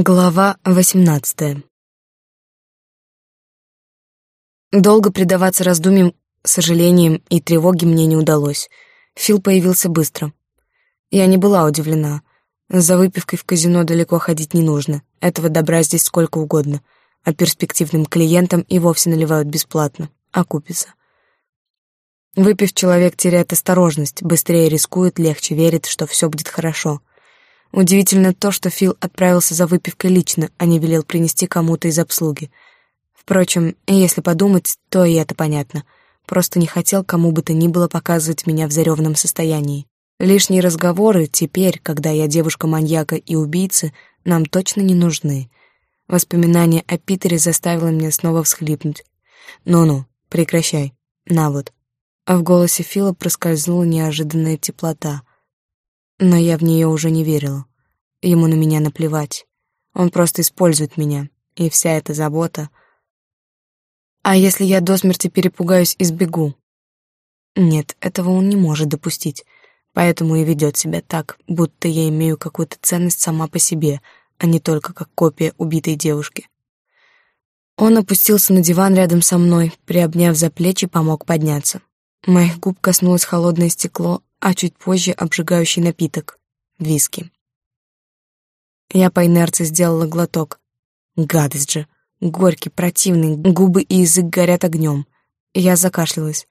Глава восемнадцатая Долго предаваться раздумьям, сожалениям и тревоге мне не удалось. Фил появился быстро. Я не была удивлена. За выпивкой в казино далеко ходить не нужно. Этого добра здесь сколько угодно. А перспективным клиентам и вовсе наливают бесплатно. Окупится. Выпив, человек теряет осторожность, быстрее рискует, легче верит, что все будет хорошо. Удивительно то, что Фил отправился за выпивкой лично, а не велел принести кому-то из обслуги. Впрочем, если подумать, то и это понятно. Просто не хотел кому бы то ни было показывать меня в заревном состоянии. Лишние разговоры теперь, когда я девушка-маньяка и убийца, нам точно не нужны. Воспоминание о Питере заставило меня снова всхлипнуть. «Ну-ну, прекращай. На вот». А в голосе Фила проскользнула неожиданная теплота — но я в нее уже не верила. Ему на меня наплевать. Он просто использует меня, и вся эта забота... А если я до смерти перепугаюсь и сбегу? Нет, этого он не может допустить, поэтому и ведет себя так, будто я имею какую-то ценность сама по себе, а не только как копия убитой девушки. Он опустился на диван рядом со мной, приобняв за плечи, помог подняться. Моих губ коснулось холодное стекло, а чуть позже обжигающий напиток — виски. Я по инерции сделала глоток. Гадость же. Горький, противный, губы и язык горят огнем. Я закашлялась.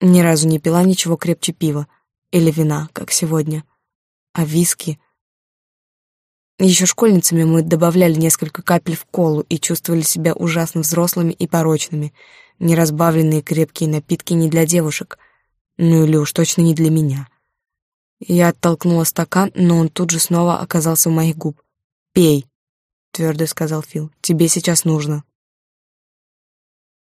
Ни разу не пила ничего крепче пива. Или вина, как сегодня. А виски... Еще школьницами мы добавляли несколько капель в колу и чувствовали себя ужасно взрослыми и порочными. Неразбавленные крепкие напитки не для девушек — ну или уж точно не для меня. Я оттолкнула стакан, но он тут же снова оказался у моих губ. «Пей», — твердо сказал Фил, — «тебе сейчас нужно».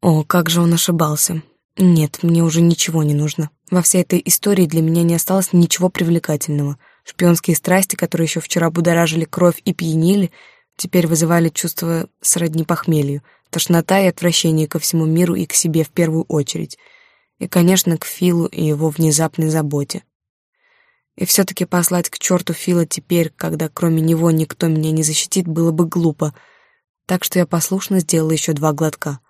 О, как же он ошибался. Нет, мне уже ничего не нужно. Во всей этой истории для меня не осталось ничего привлекательного. Шпионские страсти, которые еще вчера будоражили кровь и пьянили, теперь вызывали чувство сродни похмелью, тошнота и отвращение ко всему миру и к себе в первую очередь — и, конечно, к Филу и его внезапной заботе. И все-таки послать к черту Фила теперь, когда кроме него никто меня не защитит, было бы глупо, так что я послушно сделала еще два глотка.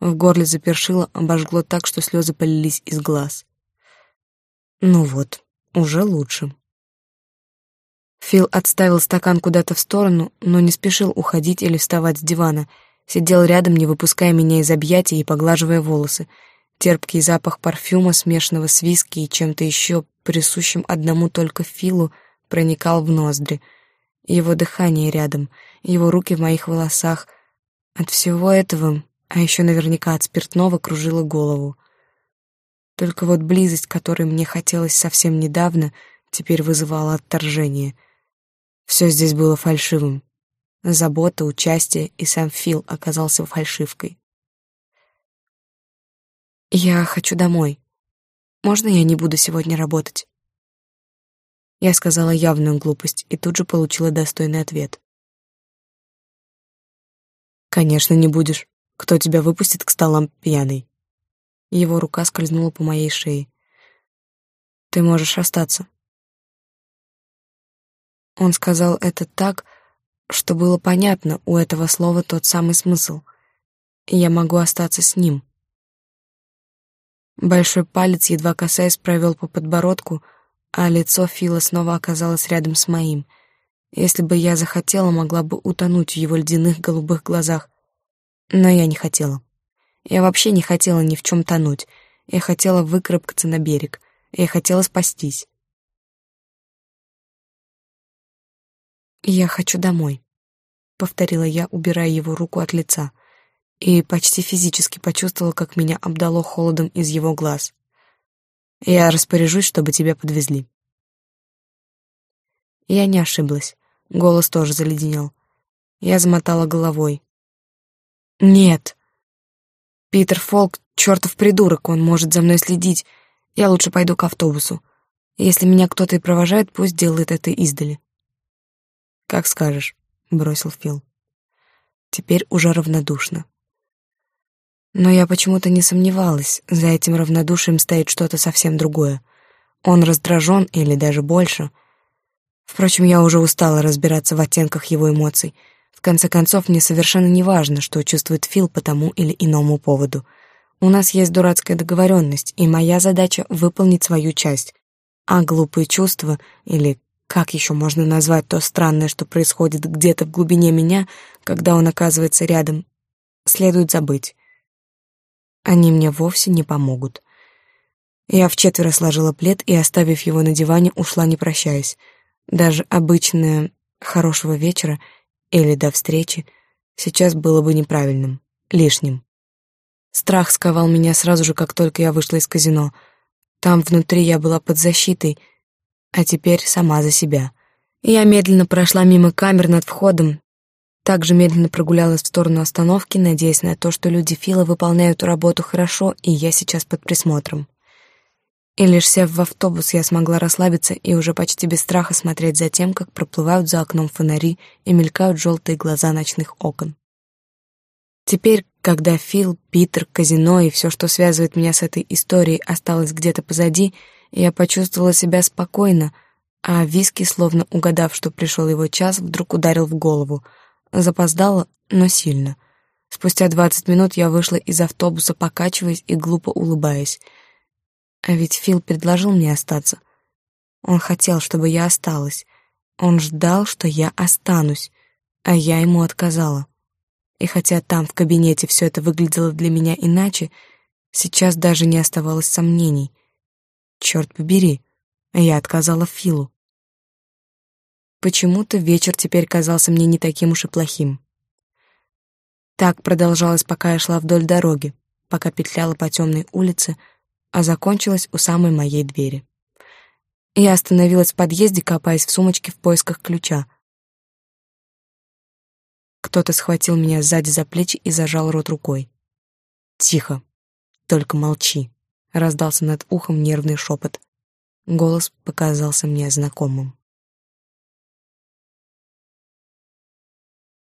В горле запершило, обожгло так, что слезы полились из глаз. Ну вот, уже лучше. Фил отставил стакан куда-то в сторону, но не спешил уходить или вставать с дивана. Сидел рядом, не выпуская меня из объятий и поглаживая волосы, Терпкий запах парфюма, смешанного с виски и чем-то еще присущим одному только Филу, проникал в ноздри. Его дыхание рядом, его руки в моих волосах. От всего этого, а еще наверняка от спиртного, кружила голову. Только вот близость, которой мне хотелось совсем недавно, теперь вызывала отторжение. Все здесь было фальшивым. Забота, участие и сам Фил оказался фальшивкой. «Я хочу домой. Можно я не буду сегодня работать?» Я сказала явную глупость и тут же получила достойный ответ. «Конечно, не будешь. Кто тебя выпустит к столам пьяный?» Его рука скользнула по моей шее. «Ты можешь остаться». Он сказал это так, что было понятно, у этого слова тот самый смысл. Я могу остаться с ним. Большой палец, едва касаясь, провел по подбородку, а лицо Фила снова оказалось рядом с моим. Если бы я захотела, могла бы утонуть в его ледяных голубых глазах. Но я не хотела. Я вообще не хотела ни в чем тонуть. Я хотела выкарабкаться на берег. Я хотела спастись. «Я хочу домой», — повторила я, убирая его руку от лица — и почти физически почувствовала, как меня обдало холодом из его глаз. «Я распоряжусь, чтобы тебя подвезли». Я не ошиблась. Голос тоже заледенел. Я замотала головой. «Нет. Питер Фолк — чертов придурок, он может за мной следить. Я лучше пойду к автобусу. Если меня кто-то и провожает, пусть делает это издали». «Как скажешь», — бросил Фил. Теперь уже равнодушно. Но я почему-то не сомневалась, за этим равнодушием стоит что-то совсем другое. Он раздражен или даже больше. Впрочем, я уже устала разбираться в оттенках его эмоций. В конце концов, мне совершенно не важно, что чувствует Фил по тому или иному поводу. У нас есть дурацкая договоренность, и моя задача — выполнить свою часть. А глупые чувства, или как еще можно назвать то странное, что происходит где-то в глубине меня, когда он оказывается рядом, следует забыть. Они мне вовсе не помогут. Я вчетверо сложила плед и, оставив его на диване, ушла не прощаясь. Даже обычное «хорошего вечера» или «до встречи» сейчас было бы неправильным, лишним. Страх сковал меня сразу же, как только я вышла из казино. Там внутри я была под защитой, а теперь сама за себя. Я медленно прошла мимо камер над входом, также медленно прогулялась в сторону остановки, надеясь на то, что люди Фила выполняют работу хорошо, и я сейчас под присмотром. И лишь сев в автобус, я смогла расслабиться и уже почти без страха смотреть за тем, как проплывают за окном фонари и мелькают желтые глаза ночных окон. Теперь, когда Фил, Питер, казино и все, что связывает меня с этой историей, осталось где-то позади, я почувствовала себя спокойно, а виски, словно угадав, что пришел его час, вдруг ударил в голову. Запоздала, но сильно. Спустя двадцать минут я вышла из автобуса, покачиваясь и глупо улыбаясь. А ведь Фил предложил мне остаться. Он хотел, чтобы я осталась. Он ждал, что я останусь, а я ему отказала. И хотя там, в кабинете, все это выглядело для меня иначе, сейчас даже не оставалось сомнений. Черт побери, я отказала Филу. Почему-то вечер теперь казался мне не таким уж и плохим. Так продолжалось, пока я шла вдоль дороги, пока петляла по темной улице, а закончилась у самой моей двери. Я остановилась в подъезде, копаясь в сумочке в поисках ключа. Кто-то схватил меня сзади за плечи и зажал рот рукой. «Тихо, только молчи», — раздался над ухом нервный шепот. Голос показался мне знакомым.